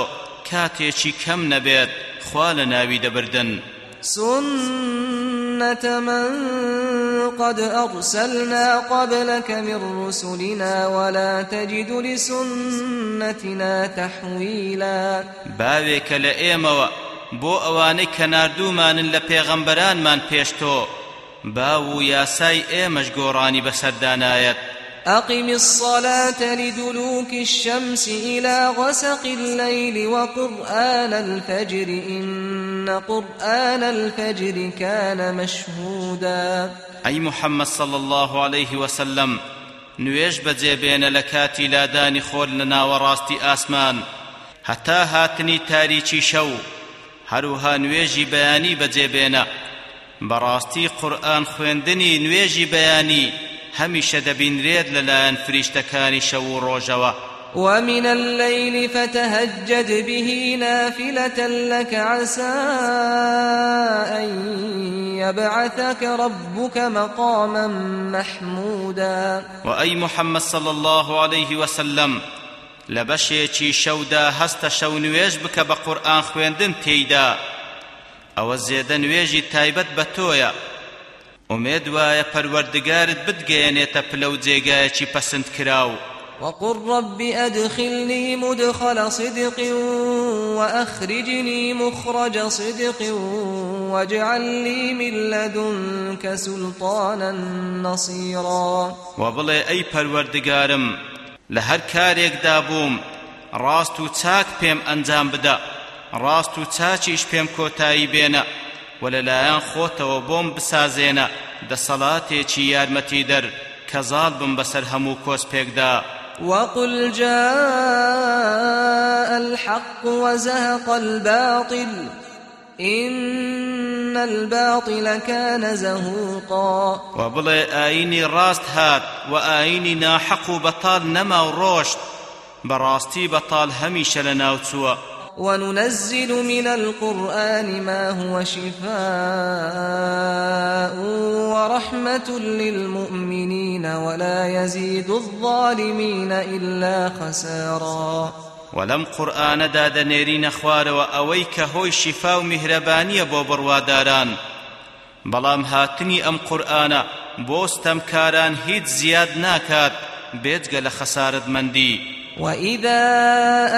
کاتێکی کەم نەبێت خوا لە ناوی دەبردن. سنة من قد أرسلنا قبلك من رسلنا ولا تجد لسنتنا تحويلا ئێمەوە بۆ ئەوانەی کە ناردوومانن لە پێغەمبەرانمان پێشتۆ باو و یاسای ئێمەش گۆڕانی بەسەردانایەت. أقم الصلاة لدلوك الشمس إلى غسق الليل وقرآن الفجر إن قرآن الفجر كان مشهودا. أي محمد صلى الله عليه وسلم نوێژ بەجێبێنە لە کاتی لادانی خۆر لە ناوەڕاستی ئاسمان هەتا هاتنی تاریکی شەو هەروها نوێژی بەیانی بەجێبێنە بەڕاستی قورئان خوێندنی نوێژی بەیانی هەمیشە دەبینرێت لەلایەن فریشتەکانی شەو و ڕۆژەوە ومن الليل فتهجد به نافلة لك عسى أن يبعثك ربك مقاما محمودا. وأي محمد صلى الله عليه وسلم لە بەشێکی شەودا هەستە شەونوێژ بکە بە قورئان خوێندن تێیدا ئەوە زیادە نوێژی تایبەت بە تۆیە ئومێد وایە پەروەردگارت بتگەیەنێتە پلە و جێگایەکی کراو. وقل رب أدخلني مدخل صدق وأخرجني مخرج صدق واجعل لي من لدنك سلطانا نصيرا. وبڵێ ئەی پەروەردگارم لە هەر کارێک دابووم ڕاست و چاک پێم ئەنجام بدە ڕاست و چاچیش پێم کۆتایی بێنە و لەلایەن خۆتەوە بۆم بسازێنە دەسەڵاتێکی یارمەتی دەر كزال بم بسر همو كوس بيكدا وقل جاء الحق وزهق الباطل إن الباطل كان زهوقا. وبلي آيني راست هات وآيني ناحق بطال نما وروشت براستي بطال هميش وتسوى وننزل من القرآن ما هو شفاء ورحمة للمؤمنين ولا يزيد الظالمين إلا خسارا. ولم قرآن داد نيرين خوار وأويك هوي شفاء مهربانية بو برواداران. بەڵام هاتنی ئەم قورئانە بۆ ستەمکاران هیچ زیاد ناکات بێجگە لە خەسارەتمەندی. وإذا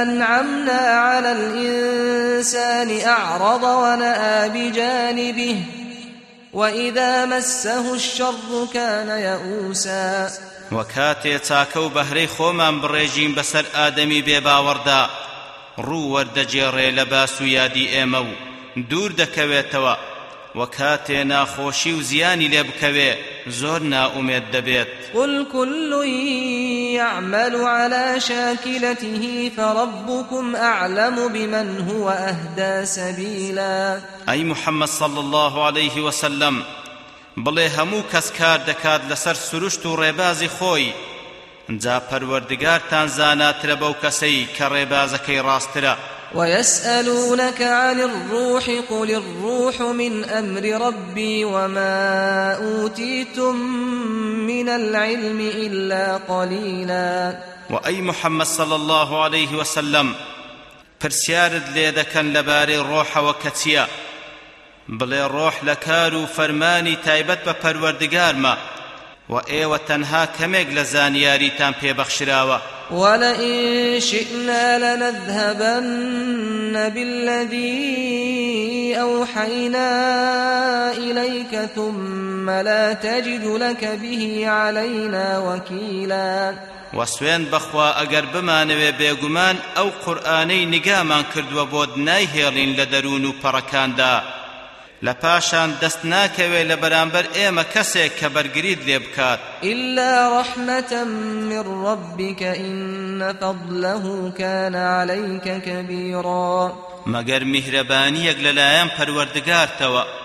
أنعمنا على الإنسان أعرض ونأى بجانبه وإذا مسه الشر كان يئوسا وە کاتێ چاکە و بەهرەی خۆمان بڕێژین بەسەر ئادەمی ڕوو وەردەجێڕێ لە باس و یادی ئێمە و دوور دەکەوێتەوە و کاتێ ناخۆشی و زیانی لێ بکەوێ زۆر ناومێت دەبێت. قل كل يعمل على شاكلته فربكم أعلم بمن هو أهدى سبيلا. أي محمد صلى الله عليه وسلم بڵێ هەموو کەس کار دەکات لەسەر سروشت و ڕێبازی خۆی. جا پەروەردگارتان زاناترە بەو کەسەی کە ڕێبازەکەی ڕاسترە. ويسألونك عن الروح قل الروح من أمر ربي وما أوتيتم من العلم إلا قليلا. وأي محمد صلى الله عليه وسلم پرسیارت لێ دەکەن لەبارەی ڕۆحەوە کەچیە. بڵێ ڕۆح لە کار و و ئێوە تەنها کەمێک لە زانیاریتان پێبەخشراوە. ولئن شئنا لنذهبن بالذي أوحينا إليك ثم لا تجد لك به علينا وكيلا. وسوێن بەخوا ئەگەر بمانەوێ بێگومان ئەو قورآانەی نیگامان کردووە بۆت نایهێڵین لە دەروون و پەڕەکاندا. لە پاشان دەست ناکەوێ لە بەرامبەر ئێمە کەسێک کە بەرگریت لێ بکات. إلا رحمة من ربك إن فضله كان عليك كبيرا. مەگەر میهرەبانیەک لەلایەن پەروەردگارتەوە.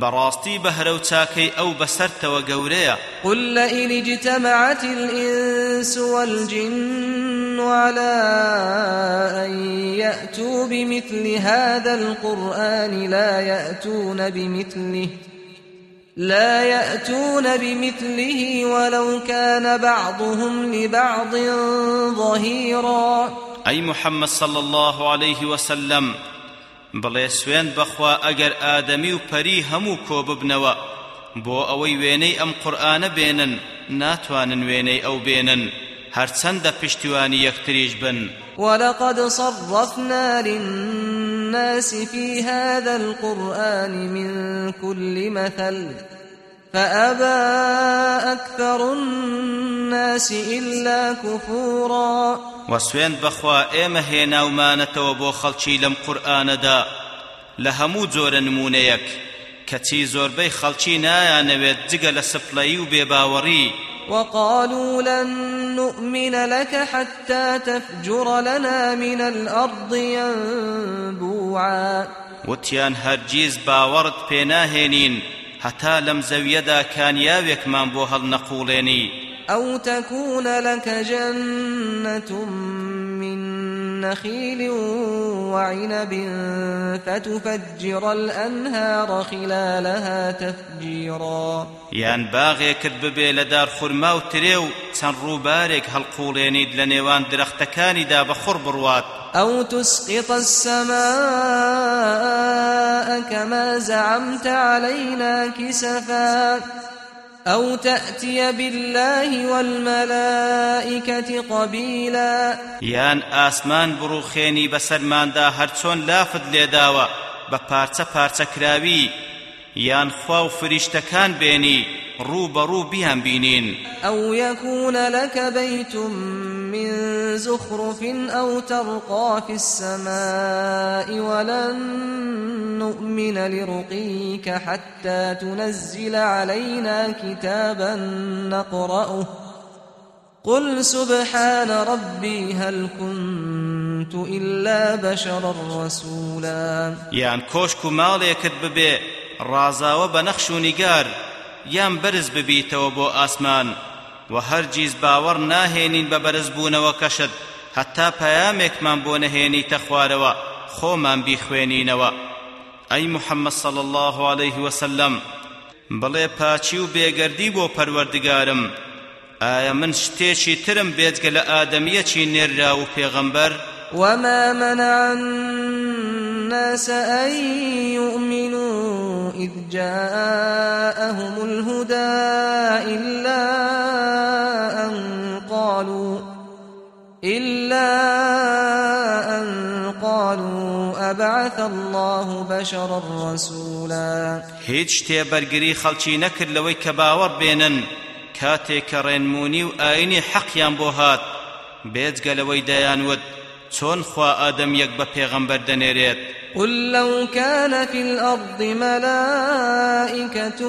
بەڕاستی بەهرە و چاکەی ئەو بەسەرتەوە گەورەیە. قل لئن اجتمعت الإنس والجن على أن يأتوا بمثل هذا القرآن لا يأتون بمثله لا يأتون بمثله ولو كان بعضهم لبعض ظهيرا. أي محمد صلى الله عليه وسلم بڵێ سوێن بەخوا ئەگەر ئادەمی و پەری هەموو کۆ ببنەوە بۆ ئەوەی وێنەی ئەم قورآانە بێنن ناتوانن وێنەی ئەو بێنن. هەرچەندە پشتیوانی یەکتریش بن. ولقد صرفنا للناس في هذا القرآن من كل مثل فأبى أكثر الناس إلا كفورا. وسوين بخوا ئێمە هێناومانەتەوە بۆ خەڵکی لەم قورئانەدا لە هەموو جۆرە نمونەیەک کەچی زۆربەی خەڵکی نایانەوێت جگە لە سپڵەیی و بێباوەڕی وقالوا لن نؤمن لك حتى تفجر لنا من الأرض ينبوعا. وتيان هرجيز باورت پێناهێنین هەتا لەم زەویەدا کانیاوێکمان بۆ هەڵنەقوڵێنی. أو تكون لك جنة من نخيل وعنب فتفجر الأنهار خلالها تفجيرا. يان باغێکت ببێ لە دار خورما و ترێ و چەند ڕووبارێک هەڵقوڵێنیت لە نێوان درەختەکانیدا بڕوات. أو تسقط السماء كما زعمت علينا كسفا. أو تأتي بالله والملائكة قبيلا. يان آسمان بروخيني بسرمان دا هرچون لافت لێداوە بە پارچە پارچە کراوی یان خوا و فریشتەکان بەڕوو بیان بینین أو يكون لك بيت من زخرف أو ترقى في السماء ولن نؤمن لرقيك حتى تنزل علينا كتابا نقرأه. قل سبحان ربي هل كنت إلا بشرا رسولا. یان کۆشک و ماڵێکت ببێ ڕازاوە بە نەخش و نیگار یان بەرز ببیتەوە بۆ ئاسمان و هەرگیز باوەڕ ناهێنین بە بەرزبوونەوە کەشت هەتا پەیامێکمان بۆ نەهێنیتە خوارەوە خۆمان بیخوێنینەوە. ئەی محەممەد صەڵ الله عليه وسلم بڵێ پاچی و بێگەردی بۆ پەروەردگارم. ئایا من شتێکی ترم بێجگە لە ئادەمیەکی نێررا و پێغەمبەر؟ وما منع الناس أن يؤمنوا إذ جاءهم الهدى إلا أن قالوا إلا أن قالوا أبعث الله بشرا رسولا. شتێ بەرگری خەڵکی نەکرد لەوەی کە باوەڕ بێنن. کاتێک کە ڕێنمونی و ئاینی حەقیان بۆ هات. بێجگە لەوەی دەیانوت چۆن خوا ئادەم یەک بە پێغەمبەر دەنێرێت. قل لو كان في الأرض ملائكة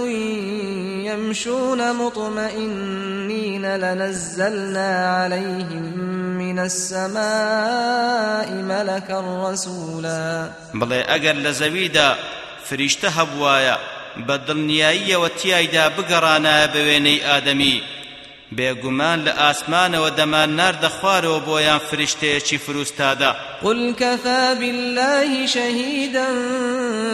يمشون مطمئنين لنزلنا عليهم من السماء ملكا رسولا. زەویدا فریشتە هەبوایە بە دڵنیاییەوە تیایدا بگەڕانایە بە وێنەی ئادەمی بێگومان لە ئاسمانەوە دەمان ناردە خوارەوە بۆیان فریشتەیەکی فروستادا. قل كفى بالله شهيدا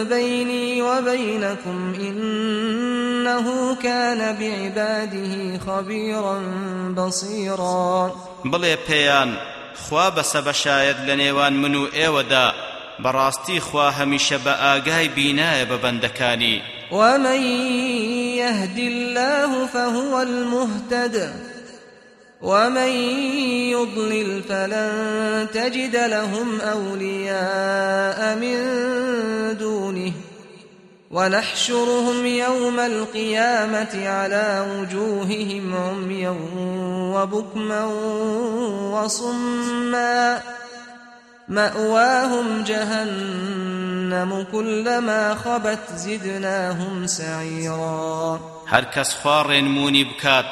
بيني وبينكم إنه كان بعباده خبيرا بصيرا. بڵێ پێیان خوا بەسە بەشایەت لە نێوان من و ئێوەدا بەڕاستی خوا هەمیشە بە ئاگای بینایە بە ومن يهد الله فهو المهتد ومن يضلل فلن تجد لهم أولياء من دونه ونحشرهم يوم القيامة على وجوههم عميا وبكما وصما مأواهم جهنم كلما خبت زدناهم سعيرا. هەر کەس خوا ڕێنمونی بکات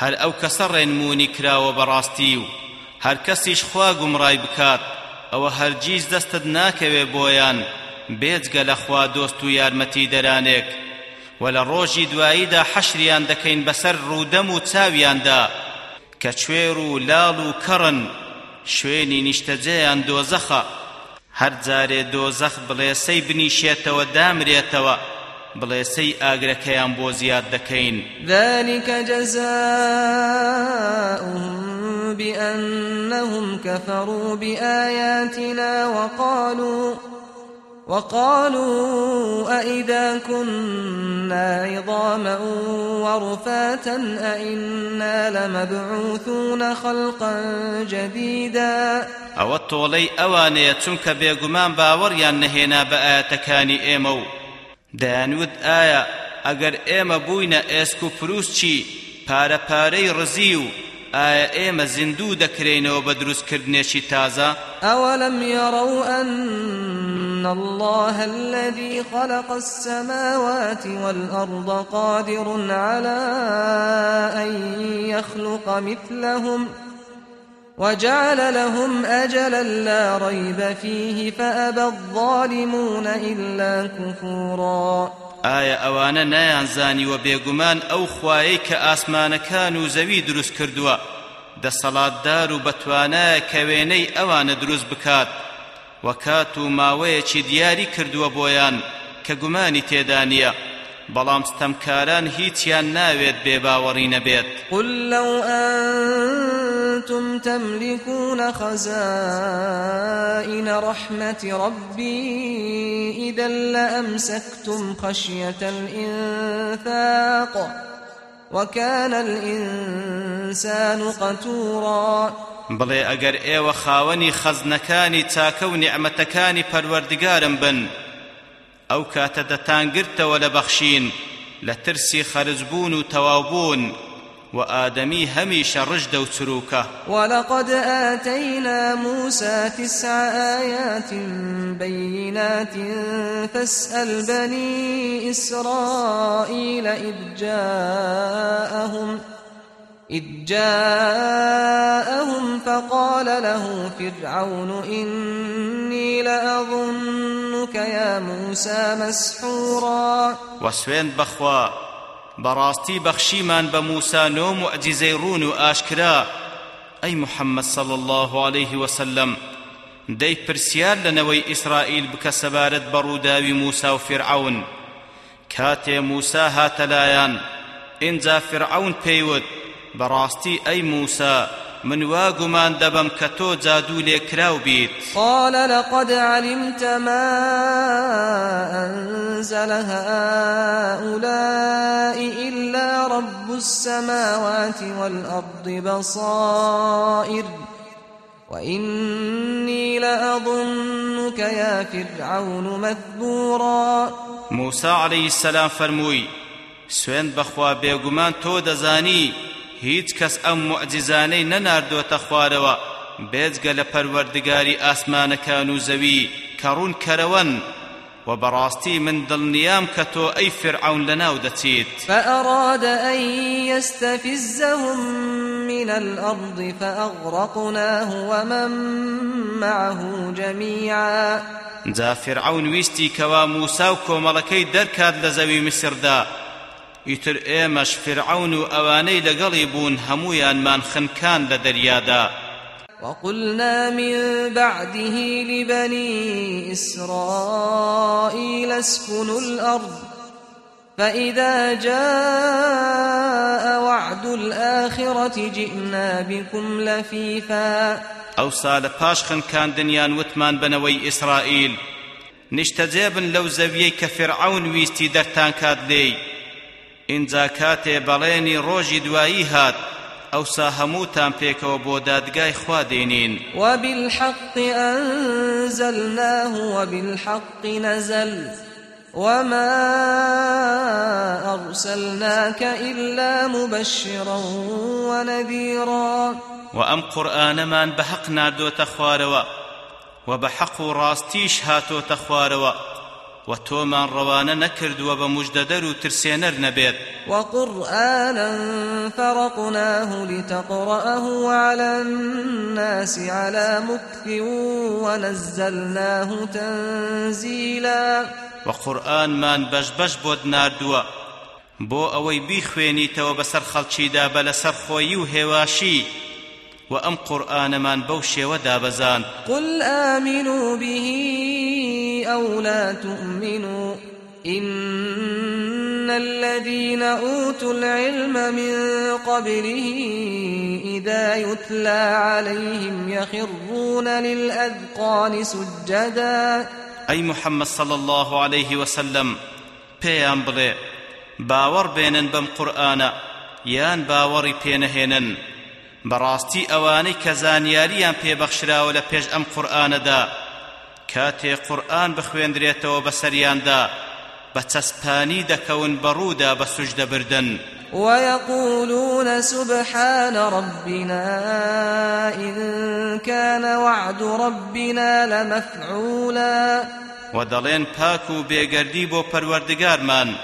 هەر ئەو کەسە ڕێنمونی کراوە بەڕاستی و هەر کەسیش خوا گومڕای بکات ئەوە هەرگیز دەستت ناکەوێ بۆیان بێجگە لە خوا دۆست و یارمەتی دەرانێک. و لە ڕۆژی دواییدا حەشریان دەکەین بەسەر و چاویاندا کە شوێنی نیشتەجێیان دۆزەخە. هەر جارێ دۆزەخ بڵێسەی بنیشێتەوە دامرێتەوە. بڵێسەی ئاگرەکەیان بۆ زیاد دەکەین. ذلك جزاؤهم بأنهم كفروا بآياتنا وقالوا وقالوا أئذا كنا عظاما ورفاتا أئنا لمبعوثون خلقا جديدا. ئەوە تۆڵەی ئەوانەیە چونکە بێگومان باوەڕیان نەهێنا بە ئاەتەکانی ئێمە و دەیانوت ئایا ئەگەر ئێمە بووینە ئێسک و پرووسچی پارەپارەی ڕزی و ئایا ئێمە زیندوو دەکرێنەوە بە دروستکردنێکی تازە أولم يروا أن الله الذي خلق السماوات والأرض قادر على أن يخلق مثلهم وجعل لهم أجلا لا ريب فيه فأبى الظالمون إلا كفورا. ئایا ئەوانە نایانزانی و بێگومان ئەو خوایەی کە ئاسمانەکان و زەوی دروست کردووە؟ دەسەڵاتدار و بەتوانایە کە وێنەی ئەوانە دروست و کات و ماوەیەکی دیاری کردووە بۆیان کە تێدا نییە بەڵام ستەمکاران هیچیان ناوێت بێباوەڕی قل لو أنتم تملكون خزائن رحمة ربي إذا لأمسكتم خشية الإنفاق وكان الإنسان قتورا بڵێ ئەگەر ئێوە خاوەنی خەزنەکانی چاکە و نیعمەتەکانی پەروەردگارم بن ئەو کاتە دەتانگرتەوە لە بەخشین لە ترسی خەرجبوون و تەواوبوون وآدمي هميش رجد وتروكه ولقد آتينا موسى تسع آيات بينات فاسأل بني إسرائيل إذ جاءهم إذ جاءهم فقال له فرعون إني لأظنك يا موسى مسحورا. وسوين بخوا بەڕاستی بەخشیمان بە موسا نۆ معجزەی ڕون و ئاشکرا. ئەی محەممەد صل الله عليه وسلم دەی پرسیار لەنەوەی ئیسرائیل بکە سەبارەت بەڕووداوی موسا و فرعون. کاتێ موسا هاتەلایەن ئینجا فرعون پێیوت بەڕاستی ئەی موسا من واقمان دبم كتو جادو ليكراو بيت. قال لقد علمت ما أنزل هؤلاء إلا رب السماوات والأرض بصائر. وإني لأظنك يا فرعون مذبورا موسى عليه السلام فرموي سوين بخوا بيغمان تو دزاني هیچ کەس ئەم معجزانەی نەناردۆتە خوارەوە. بێجگە لە پەروەردگاری ئاسمانەکان و زەوی کە ڕوون کەرەوەن وبراستي من ضلنيام كتو أي فرعون لنا ودتيت فأراد أن يستفزهم من الأرض فأغرقناه ومن معه جميعا. جا فرعون ويستي كوا موسى وكوملكي دركاد لزوي مصر دا ئیتر ئێمەش فرعون و ئەوانەی لەگەڵی بوون خنکان لە دەریادا. وقلنا من بعده لبني إسرائيل اسكنوا الأرض فإذا جاء وعد الآخرة جئنا بكم لفيفا. أو سال باشخن كان دنيان وتمان بنوي إسرائيل. نشتجيبن لو زەویەی كفرعون ويستي درتان كاد لي ئینجا کاتێ بەڵێنی ڕۆژی دوایی هات ئەوسا هەمووتان پێکەوە بۆ دادگای خوا دێنین وبالحق أنزلناه وبالحق نزل وما أرسلناك إلا مبشرا ونذيرا. وأم قرآن من بحق نادو تخواروا وبحق راستيش هاتو تخواروا. و تۆمان ڕەوانە نەکردووە بە مژدەدەر و ترسێنەر نەبێت. وقرآنا فرقناه لتقرأه على الناس على مكث ونزلناه تنزيلا. وقرآن من بش بش بود ناردووە بۆ ئەوەی بیخوێنیتەوە بەسەر خەڵکیدا بە لەسەر خۆیی و هێواشی. وأم قرآن من بوشي ودابزان قل آمنوا به أو لا تؤمنوا إن الذين أوتوا العلم من قبله إذا يتلى عليهم يخرون للأذقان سجدا. ئەی محمد صلى الله عليه وسلم پێیان بڵێ باوەڕ بێنن بەم قورئانە یان باوەڕی پێنەهێنن بەڕاستی ئەوانەی کە زانیاریان پێبەخشراوە لە پێش ئەم قورئانەدا کاتێ قورئان بخوێندرێتەوە بەسەریاندا بە چەسپانی دەکەون بەڕوودا بە سوژدە بردن. ويقولون سبحان ربنا إن كان وعد ربنا لمفعولا. وە دەڵێن پاکو بێگەردی بۆ پەروەردگارمان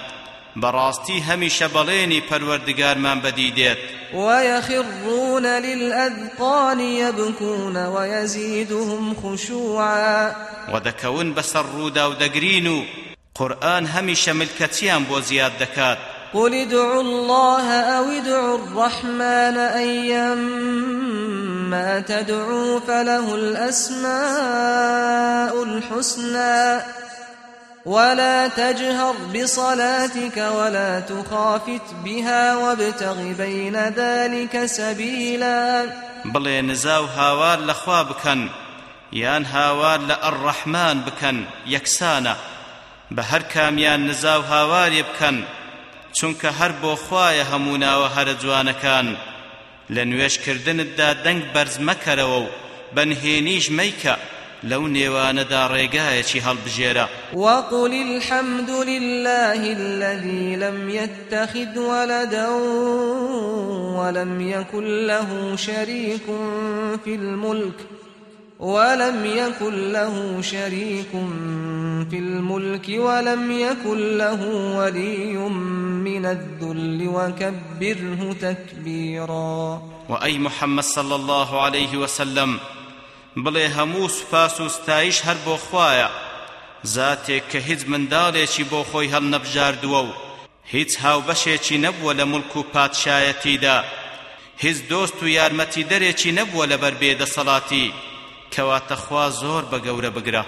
بەڕاستی هەمیشە بەڵێنی پەروەردگارمان بەدی دێت ويخرون للأذقان يبكون ويزيدهم خشوعا. ودكون بسر رودا ودقرينو قرآن هميشه ملكتيان بو زياد دكات قل ادعوا الله أو ادعوا الرحمن أيما تدعوا فله الأسماء الحسنى. ولا تجهر بصلاتك ولا تخافت بها وابتغ بين ذلك سبيلا. بڵێ نزا و هاوار لەخوا بکەن یان هاوار لە ئەڕەحمان بکەن یەکسانە بە هەر کامیان نزا و هاوارێ بکەن چونکە هەر بۆ خوایە هەموو ناوە هەرە جوانەکان. لە نوێشکردنتدا دەنگ بەرز مەکەرەوە و بەنهێنیش لو نێوانەدا ڕێگایەکی هەڵبژێرە. وقل الحمد لله الذي لم يتخذ ولدا ولم يكن له شريك في الملك ولم يكن له شريك في الملك ولم يكن له ولي من الذل وكبره تكبيرا. وأي محمد صلى الله عليه وسلم بڵێ هەموو سوپاس و ستایش هەر بۆ خوایە. زاتێک کە هیچ منداڵێکی بۆ خۆی هەڵ نەبژاردووە و هیچ هاوبەشێکی نەبووە لە ملک و پادشایەتیدا. هیچ دۆست و یارمەتی دەرێکی نەبووە لەبەر بێدەسەڵاتی. کەواتە خوا زۆر بە گەورە بگرە.